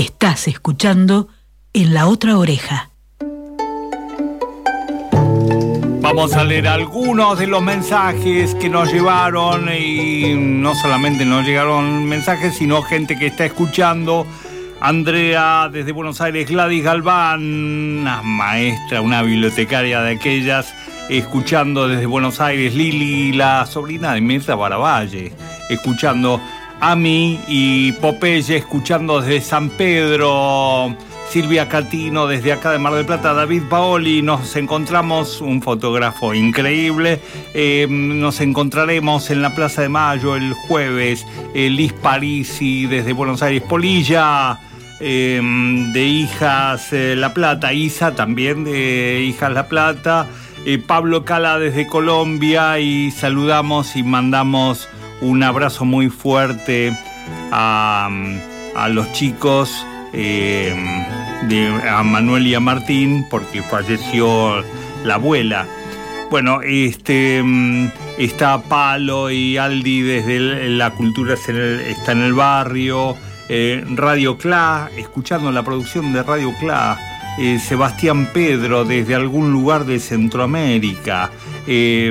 Estás escuchando en la otra oreja. Vamos a leer algunos de los mensajes que nos llevaron y no solamente nos llegaron mensajes, sino gente que está escuchando. Andrea desde Buenos Aires, Gladys Galván, una maestra, una bibliotecaria de aquellas, escuchando desde Buenos Aires, Lili, la sobrina de Mirta Baravalle, escuchando a mí y Popeye, escuchando desde San Pedro. Silvia Catino desde acá de Mar del Plata, David Paoli, nos encontramos, un fotógrafo increíble, eh, nos encontraremos en la Plaza de Mayo el jueves, eh, Liz Parisi desde Buenos Aires, Polilla eh, de Hijas La Plata, Isa también de Hijas La Plata, Pablo Cala desde Colombia y saludamos y mandamos un abrazo muy fuerte a, a los chicos eh, de, a Manuel y a Martín porque falleció la abuela. Bueno, este mm, está Palo y Aldi desde la cultura está en el barrio, eh, Radio Cla, escuchando la producción de Radio Cla, eh, Sebastián Pedro desde algún lugar de Centroamérica,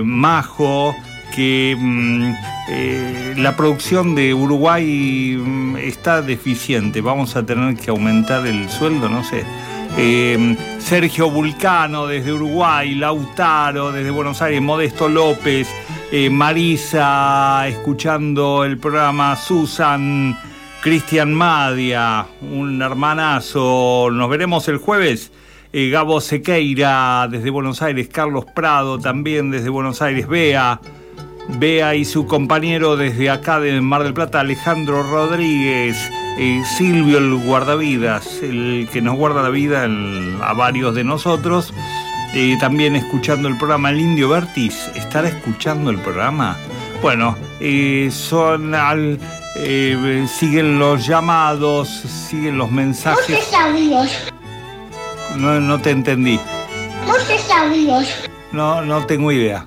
Majo que mm, eh, la producción de Uruguay mm, está deficiente, vamos a tener que aumentar el sueldo, no sé. Eh, Sergio Vulcano desde Uruguay, Lautaro desde Buenos Aires, Modesto López, eh, Marisa escuchando el programa, Susan, Cristian Madia, un hermanazo, nos veremos el jueves. Gabo Sequeira desde Buenos Aires, Carlos Prado también desde Buenos Aires, Bea, Bea y su compañero desde acá de Mar del Plata, Alejandro Rodríguez, eh, Silvio el guardavidas, el que nos guarda la vida a varios de nosotros. Eh, también escuchando el programa El Indio Vertis. ¿Estará escuchando el programa? Bueno, eh, son al, siguen los llamados, siguen los mensajes. No, no te entendí. No, no tengo idea.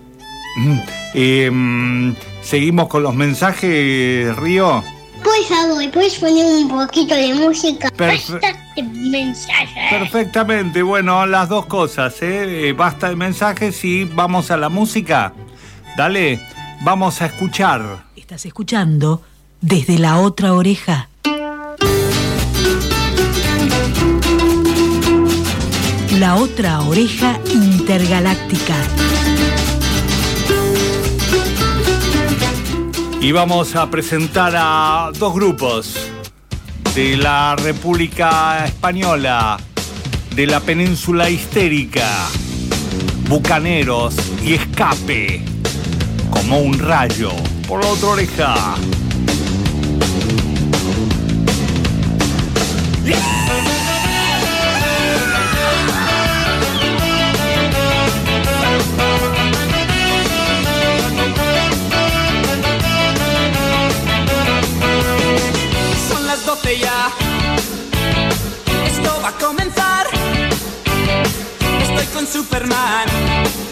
Em, Seguimos con los mensajes, Río. Por favor, ¿puedes poner un poquito de música? basta de mensajes. Perfectamente, bueno, las dos cosas, ¿eh? ¿eh? Basta de mensajes y vamos a la música. Dale, vamos a escuchar. Estás escuchando desde la otra oreja. La otra oreja intergaláctica. Y vamos a presentar a dos grupos de la República Española, de la península histérica, Bucaneros y Escape, como un rayo por la otra oreja. Superman.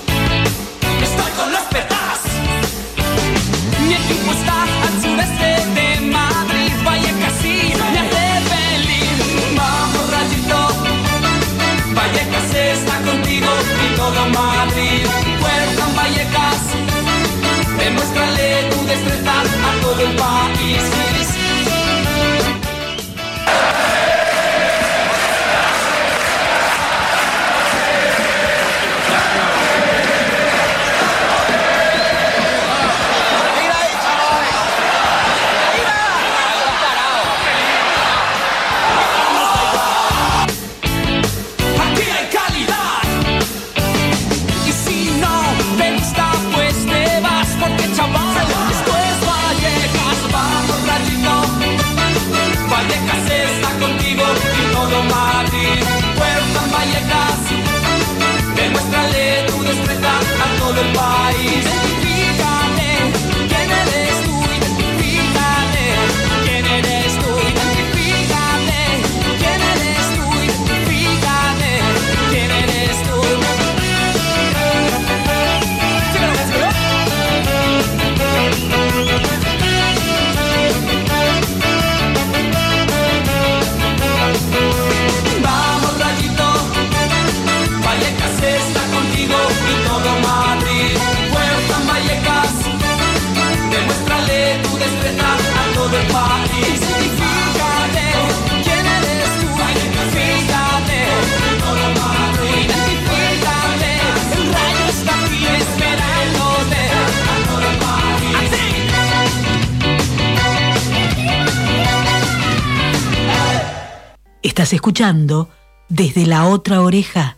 Estás escuchando desde la otra oreja.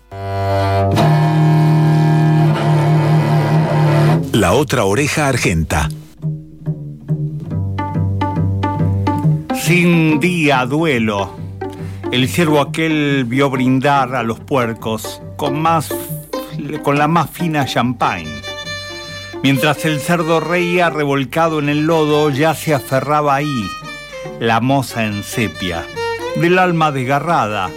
La otra oreja argenta. Sin día duelo, el ciervo aquel vio brindar a los puercos con, más, con la más fina champagne. Mientras el cerdo reía revolcado en el lodo, ya se aferraba ahí la moza en sepia, del alma desgarrada,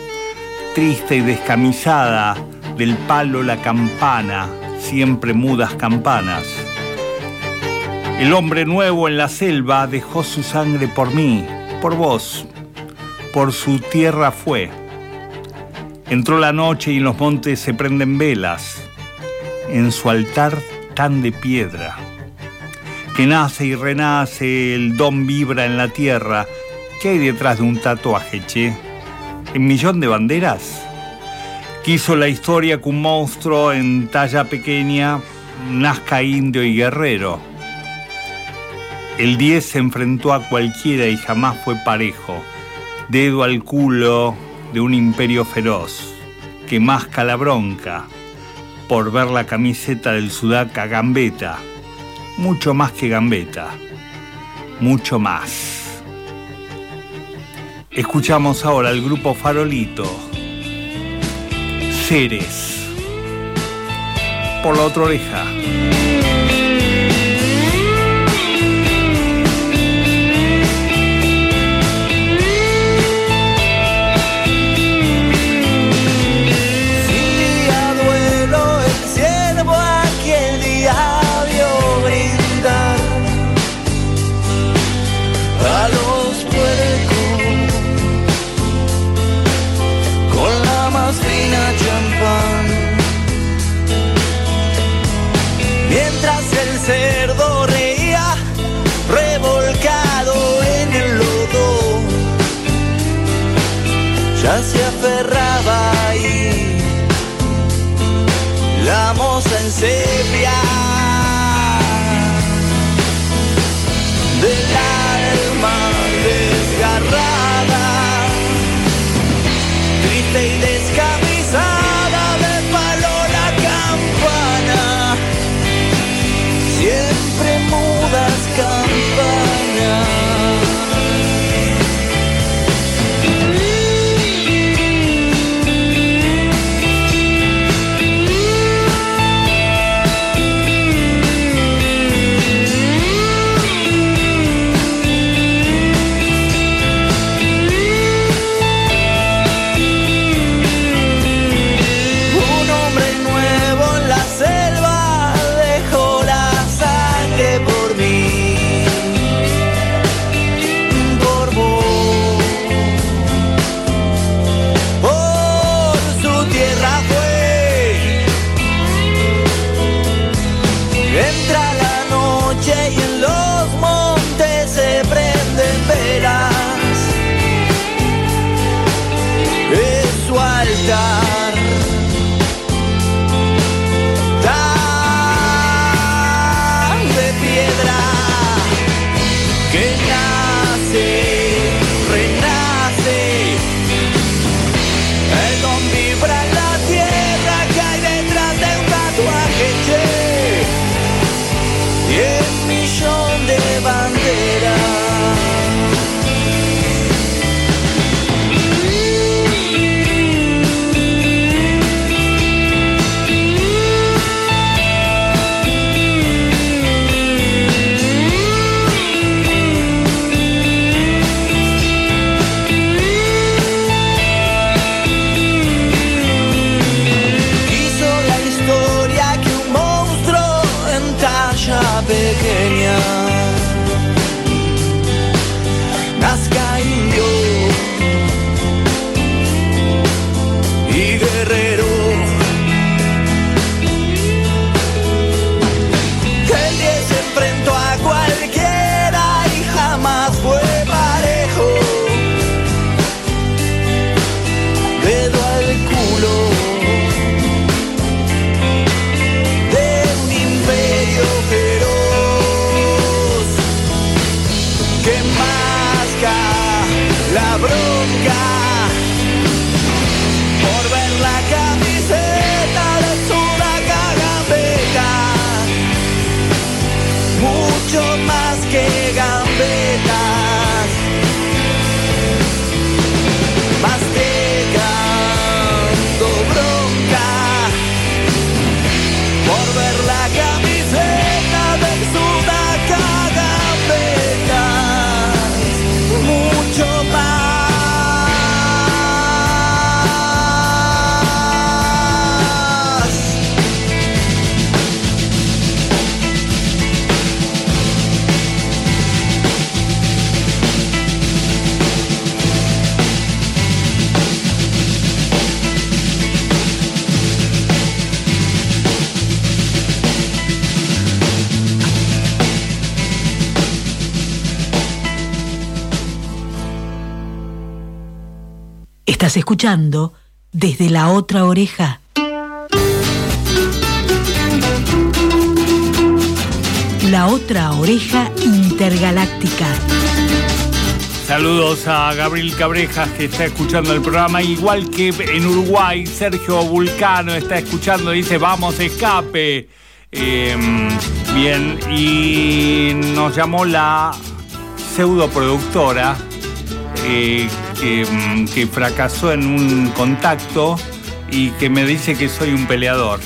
triste y descamisada, del palo la campana, siempre mudas campanas. El hombre nuevo en la selva dejó su sangre por mí, por vos, por su tierra fue. Entró la noche y en los montes se prenden velas, en su altar tan de piedra, que nace y renace, el don vibra en la tierra. ¿Qué hay detrás de un tatuaje? ¿En millón de banderas? Quiso la historia que un monstruo en talla pequeña nazca indio y guerrero el 10 se enfrentó a cualquiera y jamás fue parejo. Dedo al culo de un imperio feroz, que más la bronca por ver la camiseta del Sudaca Gambeta. Mucho más que Gambeta. Mucho más. Escuchamos ahora al grupo Farolito. Ceres. Por la otra oreja. Moza guerrero. Escuchando desde la otra oreja. La otra oreja intergaláctica. Saludos a Gabriel Cabrejas que está escuchando el programa, igual que en Uruguay, Sergio Vulcano está escuchando, dice vamos escape. Em, bien, y nos llamó la pseudoproductora eh, mm, que, fracasó en un contacto y que me dice que soy un peleador.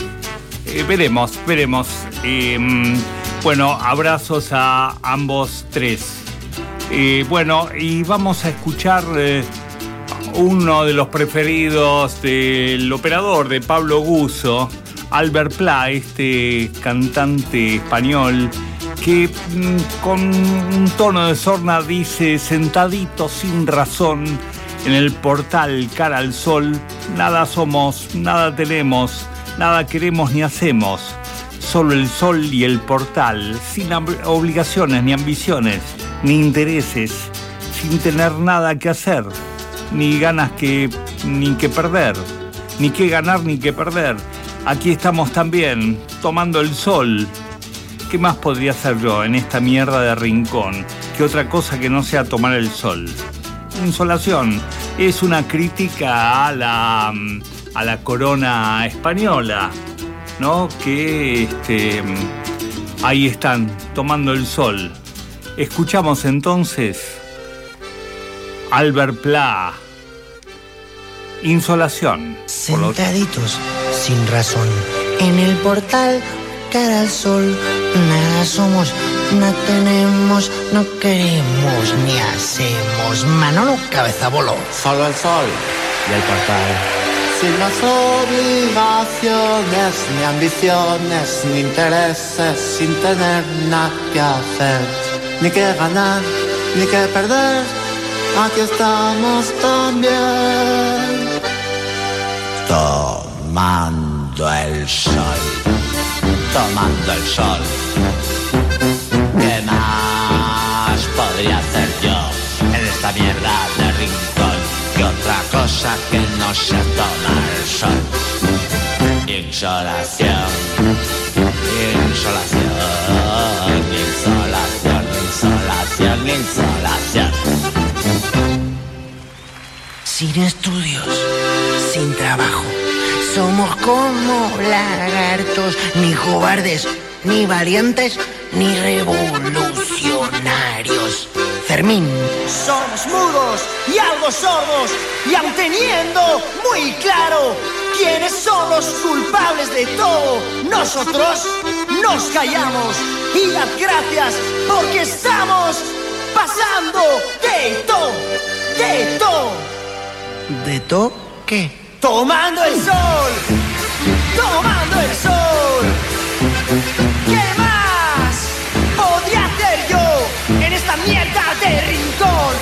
Eh, veremos, veremos. Em, bueno, abrazos a ambos tres. Eh, bueno, y vamos a escuchar uno de los preferidos del operador de Pablo Guso, Albert Pla, este cantante español que mm, con un tono de sorna dice, sentadito sin razón, en el portal cara al sol, nada somos, nada tenemos, nada queremos ni hacemos, solo el sol y el portal, sin obligaciones ni ambiciones, ni intereses, sin tener nada que hacer, ni ganas que, ni que perder, ni que ganar ni que perder Aquí estamos también, tomando el sol. ¿Qué más podría hacer yo en esta mierda de rincón? que otra cosa que no sea tomar el sol? Insolación es una crítica a la, a la corona española, ¿no? Que este, ahí están, tomando el sol. Escuchamos entonces Albert Pla. Insolación. Sentaditos sin razón. En el portal, cara al sol, nada somos, no tenemos, no queremos ni hacemos. Manolo, cabeza voló. Solo el sol y el portal. Sin las obligaciones, ni ambiciones, ni intereses, sin tener nada que hacer, ni que ganar, ni que perder. Aquí estamos también. Tomando el sol, tomando el sol. ¿Qué más podría hacer yo en esta mierda de rincón? Que otra cosa que no sea tomar el sol. Insolación, insolación, insolación, insolación, insolación. Sin estudios, sin trabajo somos como lagartos, ni cobardes, ni valientes, ni revolucionarios. Fermín. Somos mudos y algo sordos, y aun teniendo muy claro quiénes son los culpables de todo, nosotros nos callamos y las gracias porque estamos pasando de todo, de todo. ¿De todo qué? Tomando el sol, tomando el sol. ¿Qué más podría hacer yo en esta mierda de rincón?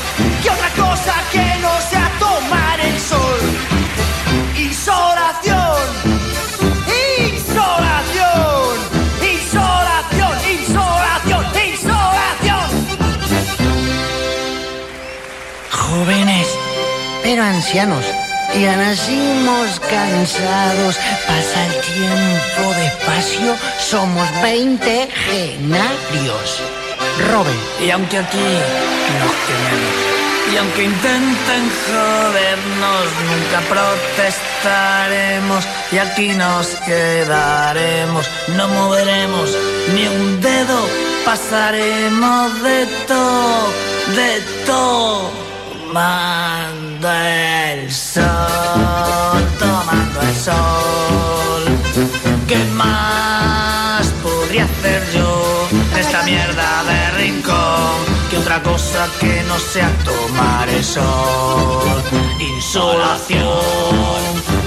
¿Qué otra cosa que no sea tomar el sol? Insolación, insolación, insolación, insolación, insolación. Jóvenes, pero ancianos ya nacimos cansados, pasa el tiempo despacio, somos genarios. Robin. Y aunque aquí nos quemen, y aunque intenten jodernos, nunca protestaremos, y aquí nos quedaremos, no moveremos ni un dedo, pasaremos de todo, de todo tomando el sol, tomando el sol. ¿Qué más podría hacer yo en esta mierda de rincón? Que otra cosa que no sea tomar el sol. Insolación,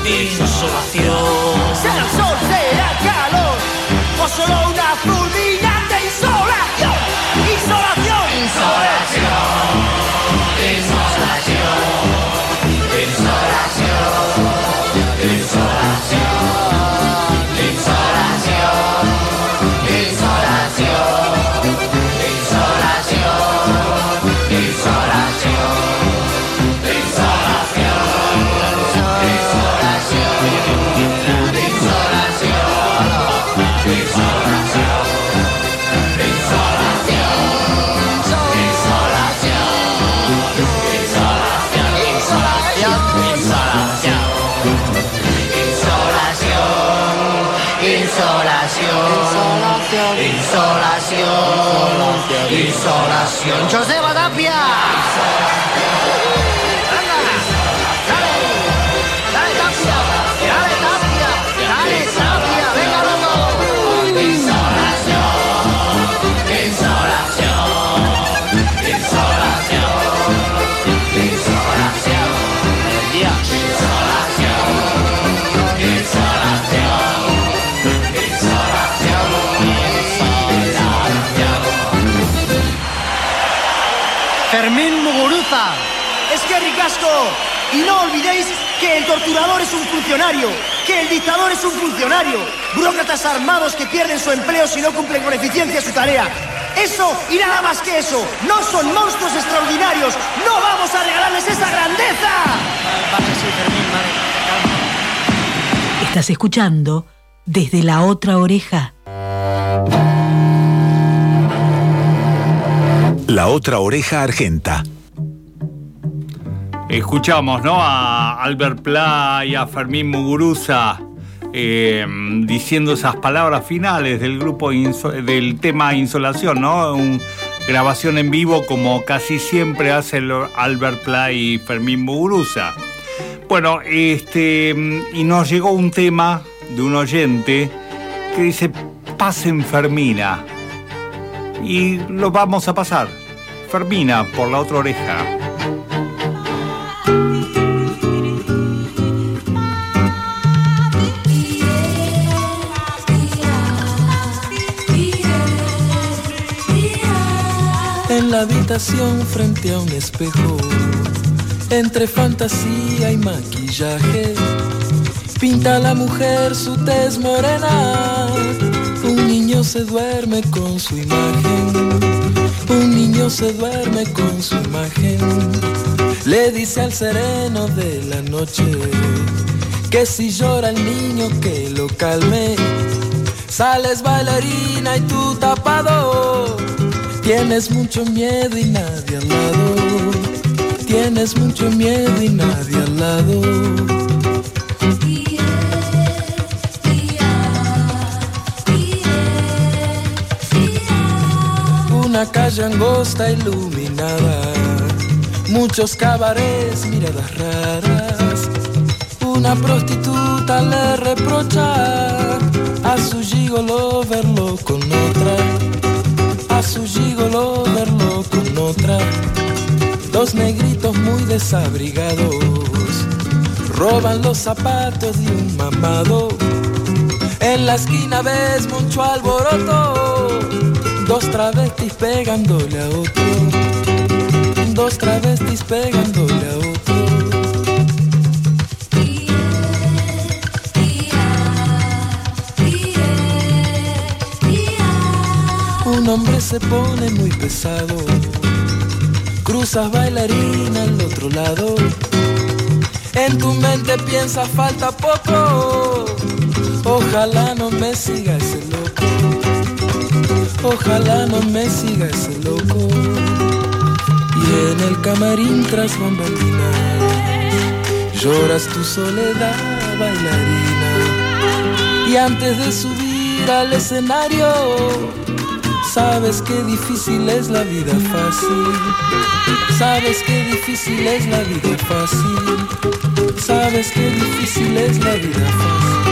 insolación. Será sol, será calor, o solo una fulminante insolación. Insolación, insolación. Insolación, Fermín Muguruza. Es que ricasco. Y no olvidéis que el torturador es un funcionario, que el dictador es un funcionario. Burócratas armados que pierden su empleo si no cumplen con eficiencia su tarea. Eso y nada más que eso. No son monstruos extraordinarios. No vamos a regalarles esa grandeza. Estás escuchando desde la otra oreja. La otra oreja argenta. Escuchamos, ¿no? A Albert Pla y a Fermín Muguruza eh, diciendo esas palabras finales del grupo del tema Insolación, ¿no? Un- grabación en vivo como casi siempre hace Albert Pla y Fermín Muguruza. Bueno, este y nos llegó un tema de un oyente que dice pasen Fermina y lo vamos a pasar. Fermina por la otra oreja. En la habitación frente a un espejo, entre fantasía y maquillaje, pinta la mujer su tez morena. Un niño se duerme con su imagen, niño se duerme con su imagen. Le dice al sereno de la noche que si llora el niño que lo calme. Sales bailarina y tú tapado. Tienes mucho miedo y nadie al lado. Tienes mucho miedo y nadie al lado. Calle angosta iluminada. Muchos cabarets, miradas raras. Una prostituta le reprocha a su gigolo verlo con otra a su gigolo verlo con otra. Dos negritos muy desabrigados roban los zapatos de un mamado. En la esquina ves mucho alboroto, dos travestis pegándole a otro, dos travestis pegándole a otro. Un hombre se pone muy pesado. Cruzas bailarina al otro lado. En tu mente piensa falta poco. Ojalá no me siga ese loco. Ojalá no me siga ese loco. Y en el camarín tras bambalinas lloras tu soledad bailarina. Y antes de subir al escenario Sabes qué difícil es la vida fácil. Sabes qué difícil es la vida fácil. Sabes qué difícil es la vida fácil.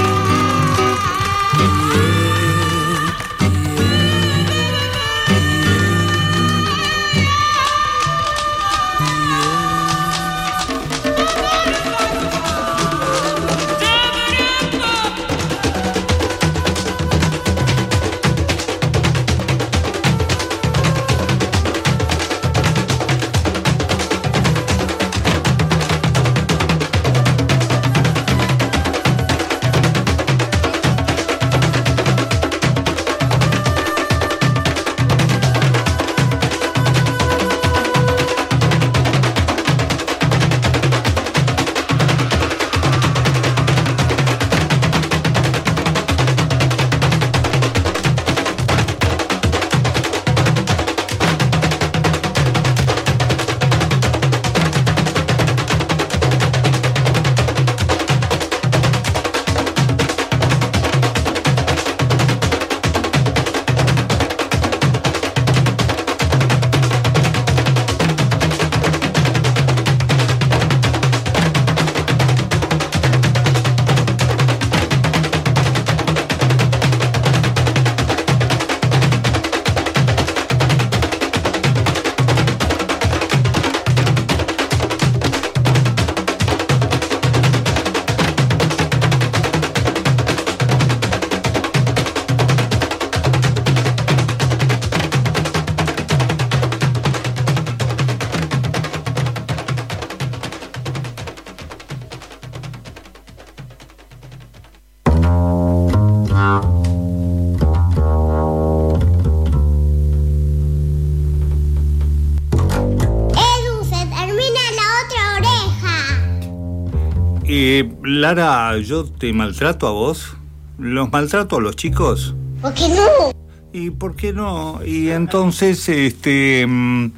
Eh, Lara, ¿yo te maltrato a vos? ¿Los maltrato a los chicos? ¿Por qué no? ¿Y por qué no? Y entonces, este, mm,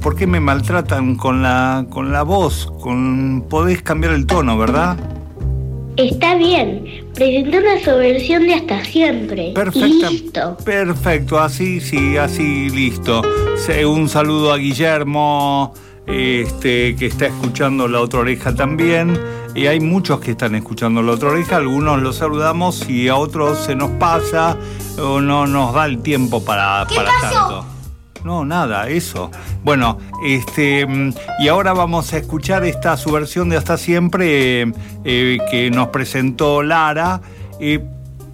¿por qué me maltratan con la, con la voz? Con, podés cambiar el tono, ¿verdad? Está bien. Presenté una subversión de hasta siempre. Perfecta. Listo. Perfecto, así, sí, así, listo. Se- Un saludo a Guillermo, este, que está escuchando la otra oreja también. Y hay muchos que están escuchando la otra oreja, algunos los saludamos y a otros se nos pasa o no nos da el tiempo para, para tanto. No, nada, eso. Bueno, este mm, y ahora vamos a escuchar esta subversión de Hasta Siempre eh, eh, que nos presentó Lara. eh,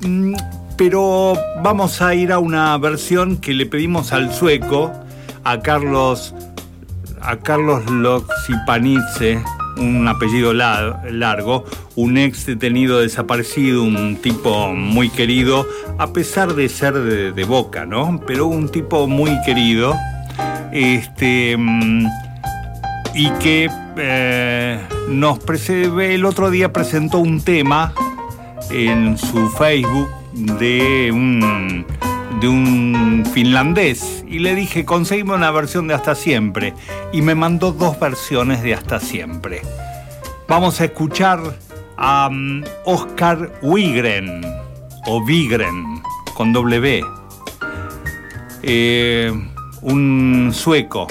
mm, pero vamos a ir a una versión que le pedimos al sueco, a Carlos, a Carlos Loxipanidze, un apellido la- largo, un ex detenido desaparecido, un tipo muy querido, a pesar de ser de, Boca, ¿no? Pero un tipo muy querido, este, mm, y que eh, nos el otro día presentó un tema en su Facebook de un, de un finlandés y le dije, conseguime una versión de Hasta Siempre y me mandó dos versiones de Hasta Siempre. Vamos a escuchar a mm, Oscar Wigren o Vigren con W, eh, un sueco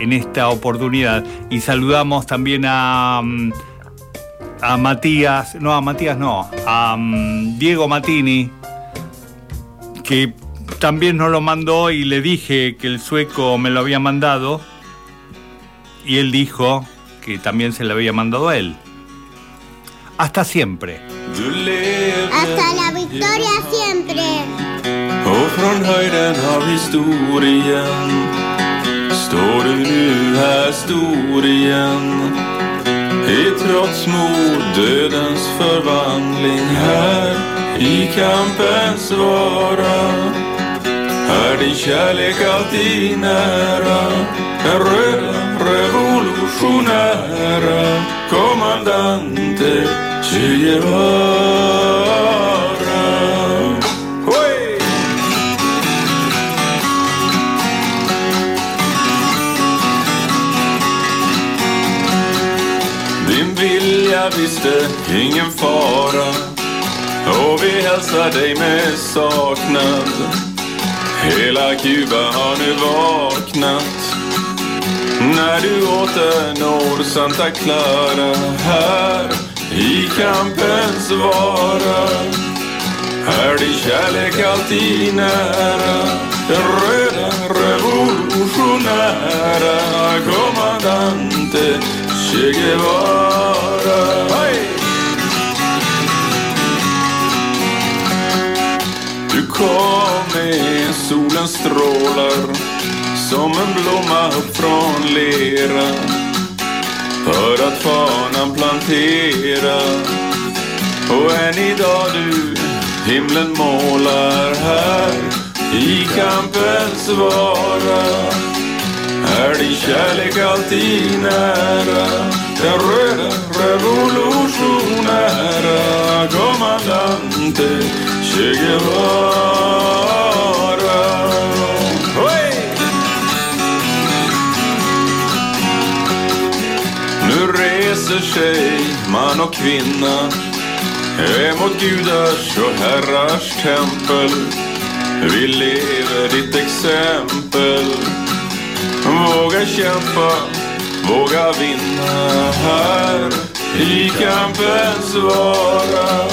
en esta oportunidad. Y saludamos también a... mm, a Matías, no, a Matías no, a mm, Diego Matini, que también nos lo mandó y le dije que el sueco me lo había mandado y él dijo que también se lo había mandado a él. Hasta siempre. Hasta la victoria siempre. och från höjden av historien står du nu här stor igen. I trots mot dödens förvandling här i kampens vara. Är din kärlek alltid nära, den röda revolutionära kommandante Che Guevara. Din vilja visste ingen fara och vi hälsar dig med saknad. Hela Kuba har nu vaknat när du åter når Santa Clara här i kampens vara. Är din kärlek alltid nära den röda revolutionära kommandante Che Guevara. Hey! Du kom solen strålar som en blomma upp från lera för att fanan plantera och än idag du himlen målar här i kampens vara är din kärlek alltid nära den röda revolutionära kommandante Che Guevara. Reser sig man och kvinna emot gudars och herrars tempel. Vi lever ditt exempel. Våga kämpa, våga vinna här i kampens vara.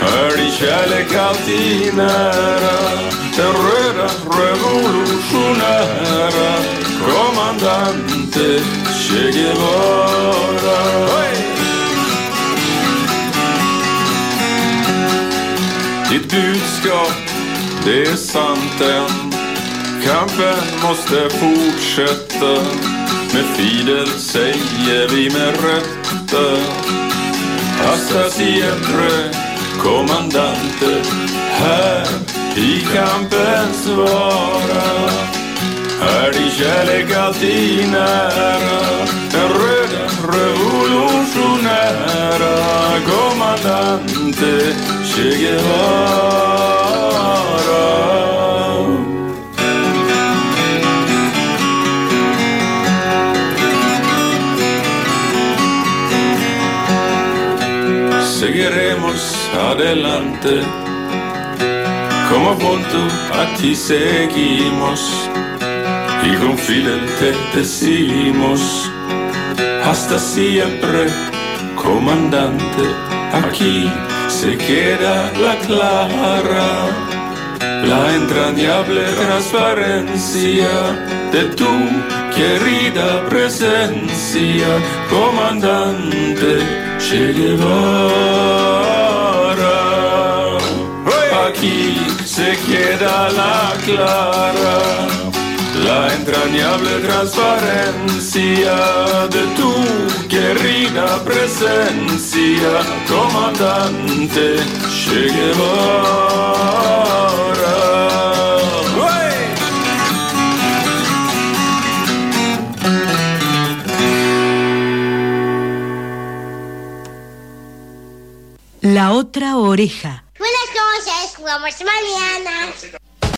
Är din kärlek alltid nära den röda revolutionära kommandante Che Guevara. Ditt budskap, det är sant än. Kampen måste fortsätta. Med Fidel säger vi med rätta. Hasta siempre, kommandante. Här i kampens vara. Alltid nära Den röda revolutionära comandante Che Guevara. Seguiremos adelante, como junto a ti seguimos y con Fidel te decimos hasta siempre, comandante, aquí se queda la clara, la entrañable transparencia de tu querida presencia, comandante Che Guevara. Aquí se queda la clara, la entrañable transparencia de tu querida presencia, comandante Che Guevara. La otra oreja. Buenas noches, jugamos mañana.